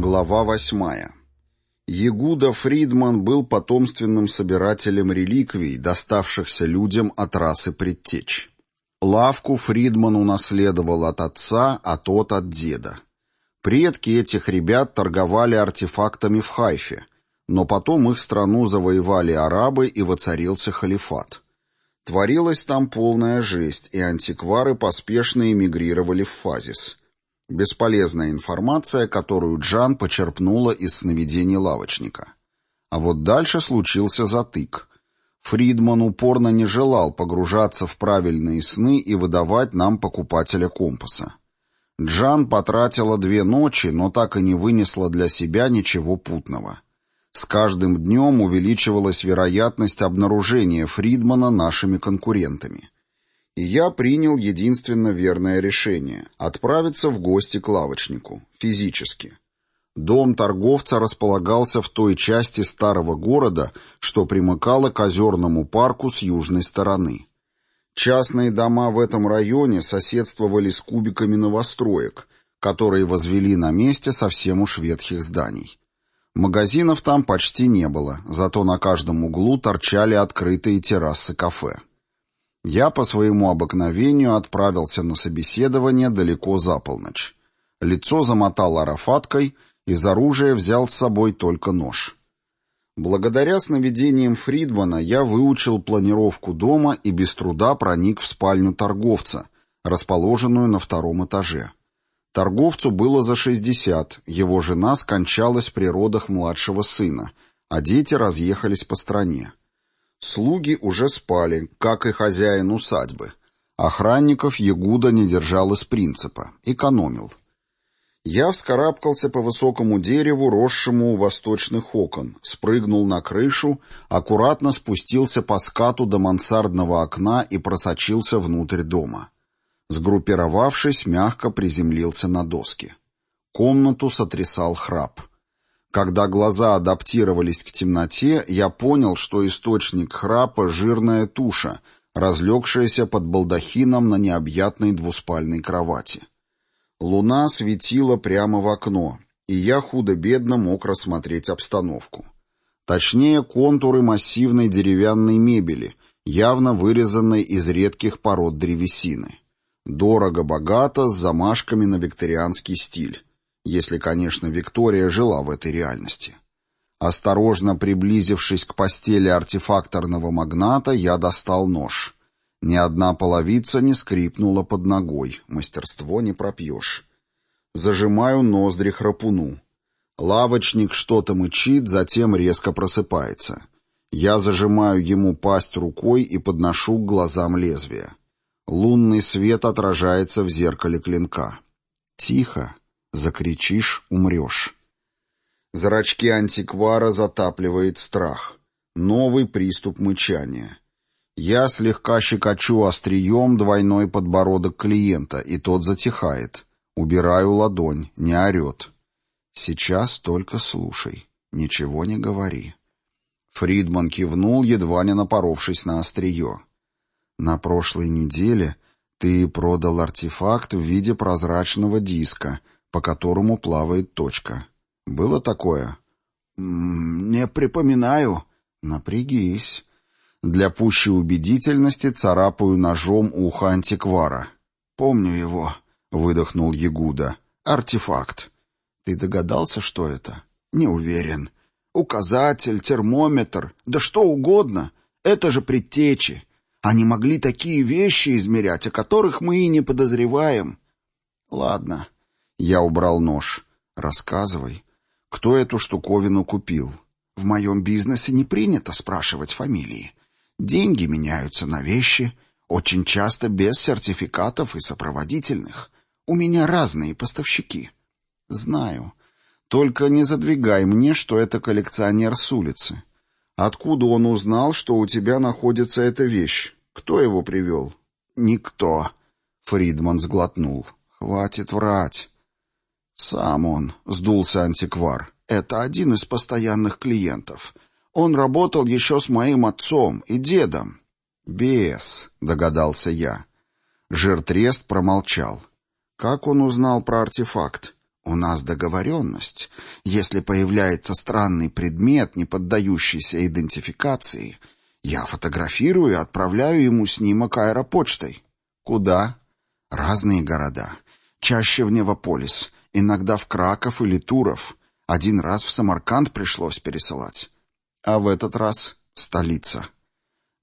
Глава восьмая. Ягуда Фридман был потомственным собирателем реликвий, доставшихся людям от расы предтеч. Лавку Фридман унаследовал от отца, а тот от деда. Предки этих ребят торговали артефактами в Хайфе, но потом их страну завоевали арабы и воцарился халифат. Творилась там полная жесть, и антиквары поспешно эмигрировали в Фазис – Бесполезная информация, которую Джан почерпнула из сновидений лавочника. А вот дальше случился затык. Фридман упорно не желал погружаться в правильные сны и выдавать нам покупателя компаса. Джан потратила две ночи, но так и не вынесла для себя ничего путного. С каждым днем увеличивалась вероятность обнаружения Фридмана нашими конкурентами и я принял единственно верное решение – отправиться в гости к лавочнику, физически. Дом торговца располагался в той части старого города, что примыкало к озерному парку с южной стороны. Частные дома в этом районе соседствовали с кубиками новостроек, которые возвели на месте совсем уж ветхих зданий. Магазинов там почти не было, зато на каждом углу торчали открытые террасы кафе. Я по своему обыкновению отправился на собеседование далеко за полночь. Лицо замотал арафаткой, из оружия взял с собой только нож. Благодаря сновидениям Фридмана я выучил планировку дома и без труда проник в спальню торговца, расположенную на втором этаже. Торговцу было за 60, его жена скончалась при родах младшего сына, а дети разъехались по стране. Слуги уже спали, как и хозяин усадьбы. Охранников Ягуда не держал из принципа, экономил. Я вскарабкался по высокому дереву, росшему у восточных окон, спрыгнул на крышу, аккуратно спустился по скату до мансардного окна и просочился внутрь дома. Сгруппировавшись, мягко приземлился на доски. Комнату сотрясал храп. Когда глаза адаптировались к темноте, я понял, что источник храпа — жирная туша, разлегшаяся под балдахином на необъятной двуспальной кровати. Луна светила прямо в окно, и я худо-бедно мог рассмотреть обстановку. Точнее, контуры массивной деревянной мебели, явно вырезанной из редких пород древесины. Дорого-богато, с замашками на викторианский стиль если, конечно, Виктория жила в этой реальности. Осторожно приблизившись к постели артефакторного магната, я достал нож. Ни одна половица не скрипнула под ногой, мастерство не пропьешь. Зажимаю ноздри храпуну. Лавочник что-то мычит, затем резко просыпается. Я зажимаю ему пасть рукой и подношу к глазам лезвие. Лунный свет отражается в зеркале клинка. Тихо, Закричишь — умрешь. Зрачки антиквара затапливает страх. Новый приступ мычания. Я слегка щекочу острием двойной подбородок клиента, и тот затихает. Убираю ладонь, не орет. Сейчас только слушай, ничего не говори. Фридман кивнул, едва не напоровшись на острие. На прошлой неделе ты продал артефакт в виде прозрачного диска — по которому плавает точка. Было такое? «Не припоминаю». «Напрягись». Для пущей убедительности царапаю ножом ухо антиквара. «Помню его», — выдохнул Ягуда. «Артефакт». «Ты догадался, что это?» «Не уверен. Указатель, термометр, да что угодно. Это же предтечи. Они могли такие вещи измерять, о которых мы и не подозреваем». «Ладно, я убрал нож. «Рассказывай, кто эту штуковину купил?» «В моем бизнесе не принято спрашивать фамилии. Деньги меняются на вещи, очень часто без сертификатов и сопроводительных. У меня разные поставщики». «Знаю. Только не задвигай мне, что это коллекционер с улицы. Откуда он узнал, что у тебя находится эта вещь? Кто его привел?» «Никто», — Фридман сглотнул. «Хватит врать. «Сам он», — сдулся антиквар. «Это один из постоянных клиентов. Он работал еще с моим отцом и дедом». «Бес», — догадался я. Жертрест промолчал. «Как он узнал про артефакт?» У нас договоренность. Если появляется странный предмет, не поддающийся идентификации, я фотографирую и отправляю ему снимок аэропочтой. Куда? Разные города. Чаще в Невополис, иногда в Краков или Туров. Один раз в Самарканд пришлось пересылать. А в этот раз столица.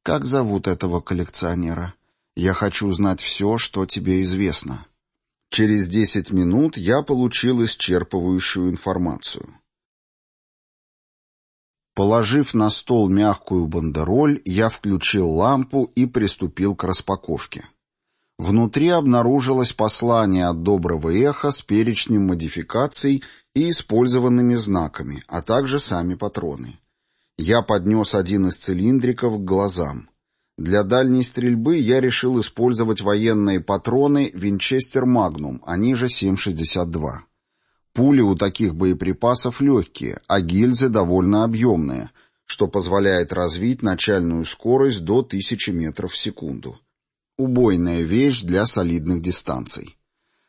Как зовут этого коллекционера? Я хочу знать все, что тебе известно. Через десять минут я получил исчерпывающую информацию. Положив на стол мягкую бандероль, я включил лампу и приступил к распаковке. Внутри обнаружилось послание от доброго эха с перечнем модификаций и использованными знаками, а также сами патроны. Я поднес один из цилиндриков к глазам. Для дальней стрельбы я решил использовать военные патроны «Винчестер Магнум», они же 7,62. Пули у таких боеприпасов легкие, а гильзы довольно объемные, что позволяет развить начальную скорость до 1000 метров в секунду. Убойная вещь для солидных дистанций.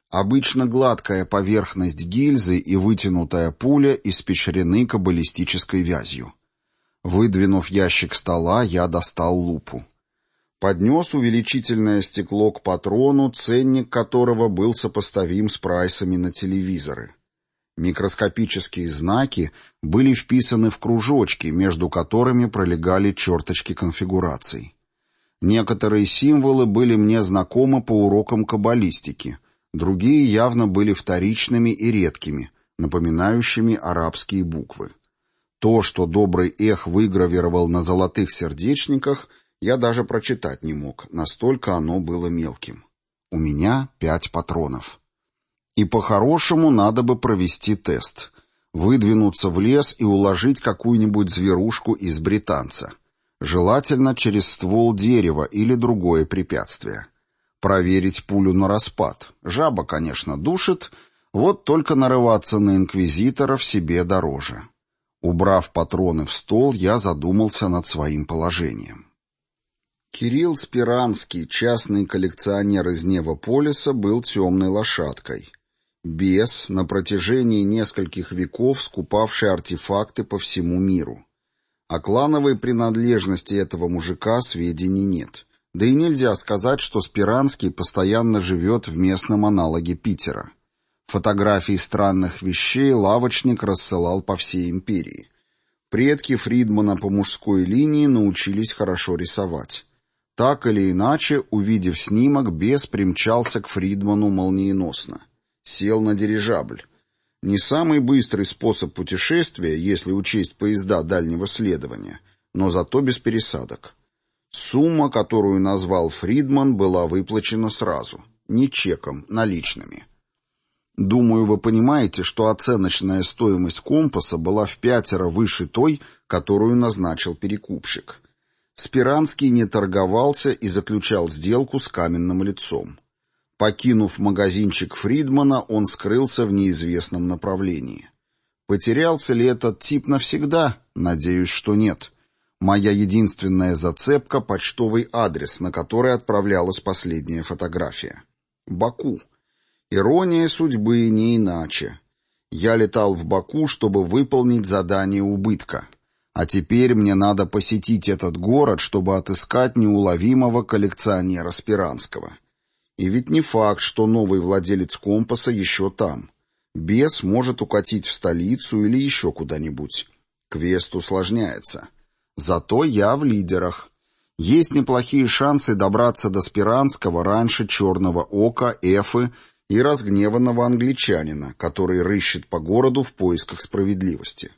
Обычно гладкая поверхность гильзы и вытянутая пуля испещрены каббалистической вязью. Выдвинув ящик стола, я достал лупу. Поднес увеличительное стекло к патрону, ценник которого был сопоставим с прайсами на телевизоры. Микроскопические знаки были вписаны в кружочки, между которыми пролегали черточки конфигураций. Некоторые символы были мне знакомы по урокам каббалистики, другие явно были вторичными и редкими, напоминающими арабские буквы. То, что добрый эх выгравировал на золотых сердечниках — я даже прочитать не мог, настолько оно было мелким. У меня пять патронов. И по-хорошему надо бы провести тест. Выдвинуться в лес и уложить какую-нибудь зверушку из британца. Желательно через ствол дерева или другое препятствие. Проверить пулю на распад. Жаба, конечно, душит, вот только нарываться на инквизиторов себе дороже. Убрав патроны в стол, я задумался над своим положением. Кирилл Спиранский, частный коллекционер из Невополиса, был темной лошадкой. Бес, на протяжении нескольких веков скупавший артефакты по всему миру. О клановой принадлежности этого мужика сведений нет. Да и нельзя сказать, что Спиранский постоянно живет в местном аналоге Питера. Фотографии странных вещей лавочник рассылал по всей империи. Предки Фридмана по мужской линии научились хорошо рисовать. Так или иначе, увидев снимок, бес примчался к Фридману молниеносно. Сел на дирижабль. Не самый быстрый способ путешествия, если учесть поезда дальнего следования, но зато без пересадок. Сумма, которую назвал Фридман, была выплачена сразу. Не чеком, наличными. Думаю, вы понимаете, что оценочная стоимость компаса была в пятеро выше той, которую назначил перекупщик. Спиранский не торговался и заключал сделку с каменным лицом. Покинув магазинчик Фридмана, он скрылся в неизвестном направлении. Потерялся ли этот тип навсегда? Надеюсь, что нет. Моя единственная зацепка — почтовый адрес, на который отправлялась последняя фотография. Баку. Ирония судьбы не иначе. Я летал в Баку, чтобы выполнить задание убытка. А теперь мне надо посетить этот город, чтобы отыскать неуловимого коллекционера Спиранского. И ведь не факт, что новый владелец компаса еще там. Бес может укатить в столицу или еще куда-нибудь. Квест усложняется. Зато я в лидерах. Есть неплохие шансы добраться до Спиранского раньше Черного Ока, Эфы и разгневанного англичанина, который рыщет по городу в поисках справедливости.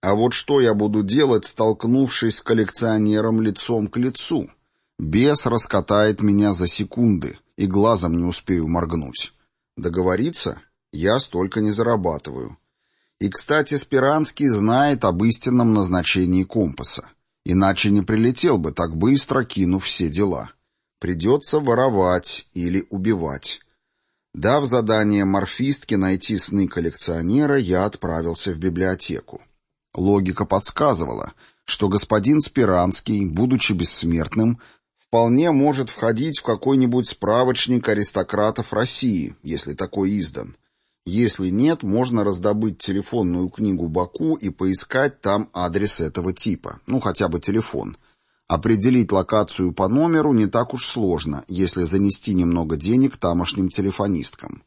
А вот что я буду делать, столкнувшись с коллекционером лицом к лицу? Бес раскатает меня за секунды, и глазом не успею моргнуть. Договориться? Я столько не зарабатываю. И, кстати, Спиранский знает об истинном назначении компаса. Иначе не прилетел бы так быстро, кинув все дела. Придется воровать или убивать. Дав задание морфистке найти сны коллекционера, я отправился в библиотеку. Логика подсказывала, что господин Спиранский, будучи бессмертным, вполне может входить в какой-нибудь справочник аристократов России, если такой издан. Если нет, можно раздобыть телефонную книгу Баку и поискать там адрес этого типа, ну хотя бы телефон. Определить локацию по номеру не так уж сложно, если занести немного денег тамошним телефонисткам.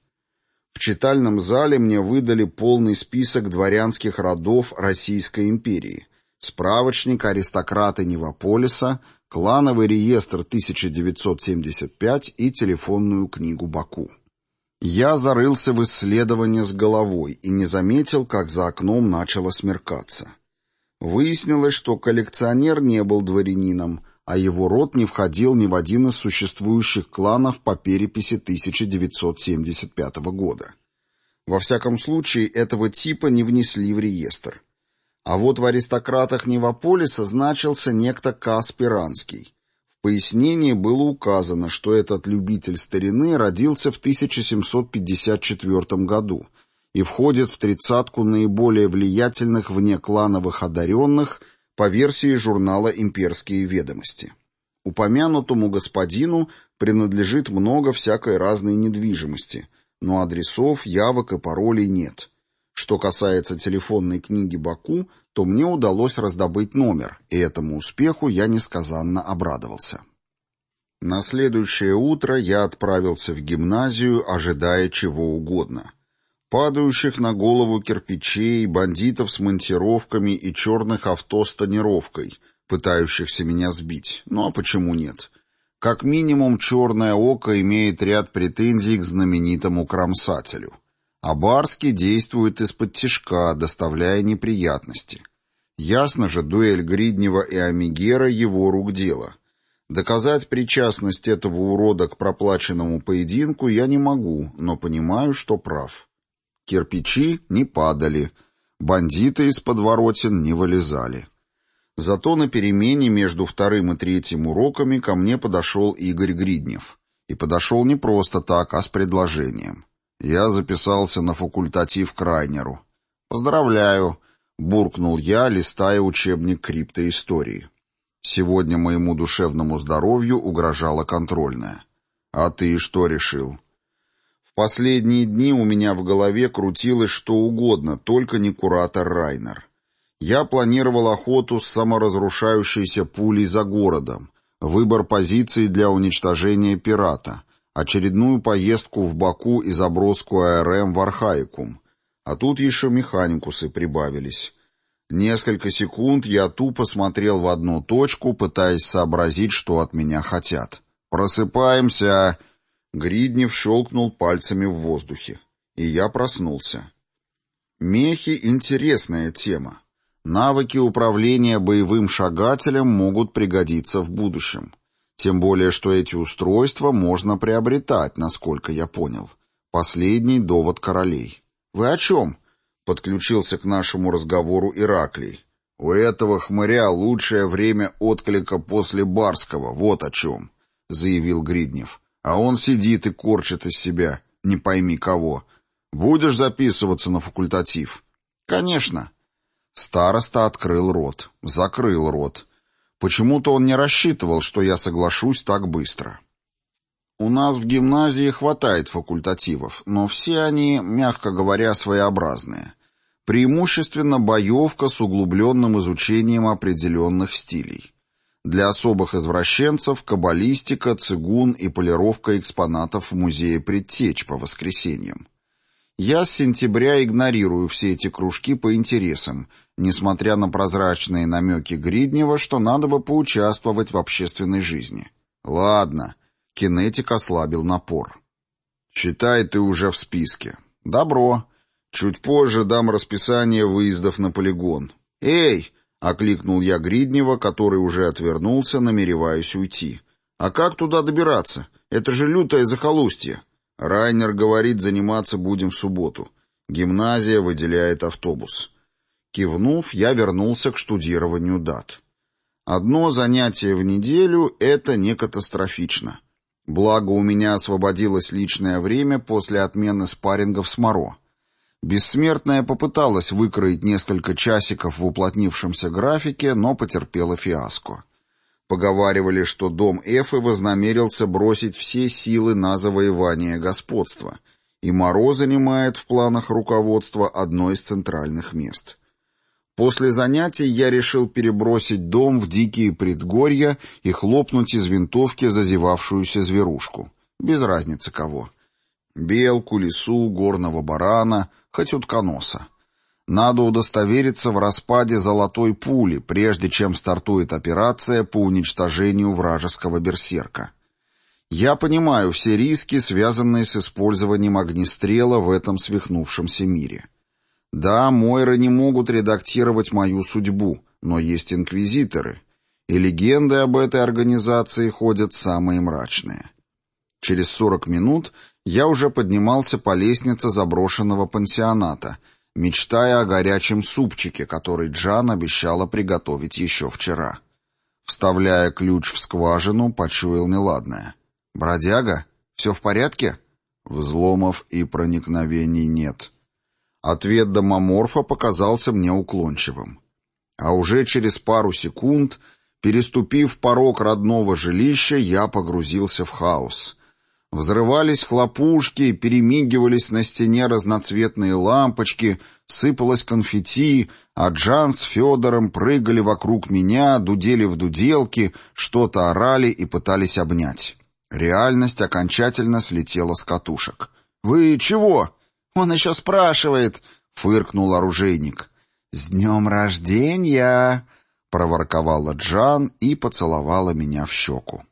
В читальном зале мне выдали полный список дворянских родов Российской империи, справочник аристократы Невополиса, клановый реестр 1975 и телефонную книгу Баку. Я зарылся в исследование с головой и не заметил, как за окном начало смеркаться. Выяснилось, что коллекционер не был дворянином, а его род не входил ни в один из существующих кланов по переписи 1975 года. Во всяком случае, этого типа не внесли в реестр. А вот в аристократах Невополиса значился некто Каспиранский пояснении было указано, что этот любитель старины родился в 1754 году и входит в тридцатку наиболее влиятельных внеклановых одаренных по версии журнала «Имперские ведомости». Упомянутому господину принадлежит много всякой разной недвижимости, но адресов, явок и паролей нет. Что касается телефонной книги Баку, то мне удалось раздобыть номер, и этому успеху я несказанно обрадовался. На следующее утро я отправился в гимназию, ожидая чего угодно. Падающих на голову кирпичей, бандитов с монтировками и черных авто с тонировкой, пытающихся меня сбить. Ну а почему нет? Как минимум, черное око имеет ряд претензий к знаменитому кромсателю — а Барский действует из-под тишка, доставляя неприятности. Ясно же, дуэль Гриднева и Амигера — его рук дело. Доказать причастность этого урода к проплаченному поединку я не могу, но понимаю, что прав. Кирпичи не падали, бандиты из подворотен не вылезали. Зато на перемене между вторым и третьим уроками ко мне подошел Игорь Гриднев. И подошел не просто так, а с предложением. Я записался на факультатив к Райнеру. «Поздравляю», — буркнул я, листая учебник криптоистории. Сегодня моему душевному здоровью угрожала контрольная. «А ты что решил?» В последние дни у меня в голове крутилось что угодно, только не куратор Райнер. Я планировал охоту с саморазрушающейся пулей за городом, выбор позиции для уничтожения пирата — очередную поездку в Баку и заброску АРМ в Архаикум. А тут еще механикусы прибавились. Несколько секунд я тупо смотрел в одну точку, пытаясь сообразить, что от меня хотят. «Просыпаемся!» Гриднев щелкнул пальцами в воздухе. И я проснулся. Мехи — интересная тема. Навыки управления боевым шагателем могут пригодиться в будущем. Тем более, что эти устройства можно приобретать, насколько я понял. Последний довод королей. «Вы о чем?» — подключился к нашему разговору Ираклий. «У этого хмыря лучшее время отклика после Барского, вот о чем», — заявил Гриднев. «А он сидит и корчит из себя, не пойми кого. Будешь записываться на факультатив?» «Конечно». Староста открыл рот, закрыл рот. Почему-то он не рассчитывал, что я соглашусь так быстро. У нас в гимназии хватает факультативов, но все они, мягко говоря, своеобразные. Преимущественно боевка с углубленным изучением определенных стилей. Для особых извращенцев – каббалистика, цигун и полировка экспонатов в музее предтеч по воскресеньям. Я с сентября игнорирую все эти кружки по интересам, несмотря на прозрачные намеки Гриднева, что надо бы поучаствовать в общественной жизни. Ладно, кинетик ослабил напор. Считай, ты уже в списке. Добро. Чуть позже дам расписание выездов на полигон. Эй! — окликнул я Гриднева, который уже отвернулся, намереваясь уйти. «А как туда добираться? Это же лютое захолустье!» Райнер говорит, заниматься будем в субботу. Гимназия выделяет автобус. Кивнув, я вернулся к штудированию дат. Одно занятие в неделю — это не катастрофично. Благо, у меня освободилось личное время после отмены спаррингов с Моро. Бессмертная попыталась выкроить несколько часиков в уплотнившемся графике, но потерпела фиаско. Поговаривали, что дом Эфы вознамерился бросить все силы на завоевание господства, и Моро занимает в планах руководства одно из центральных мест. После занятий я решил перебросить дом в дикие предгорья и хлопнуть из винтовки зазевавшуюся зверушку. Без разницы кого. Белку, лису, горного барана, хоть утконоса. Надо удостовериться в распаде золотой пули, прежде чем стартует операция по уничтожению вражеского берсерка. Я понимаю все риски, связанные с использованием огнестрела в этом свихнувшемся мире. Да, Мойры не могут редактировать мою судьбу, но есть инквизиторы, и легенды об этой организации ходят самые мрачные. Через сорок минут я уже поднимался по лестнице заброшенного пансионата, мечтая о горячем супчике, который Джан обещала приготовить еще вчера. Вставляя ключ в скважину, почуял неладное. «Бродяга? Все в порядке?» Взломов и проникновений нет. Ответ домоморфа показался мне уклончивым. А уже через пару секунд, переступив порог родного жилища, я погрузился в хаос. Взрывались хлопушки, перемигивались на стене разноцветные лампочки, сыпалось конфетти, а Джан с Федором прыгали вокруг меня, дудели в дуделки, что-то орали и пытались обнять. Реальность окончательно слетела с катушек. «Вы чего?» «Он еще спрашивает», — фыркнул оружейник. «С днем рождения!» — проворковала Джан и поцеловала меня в щеку.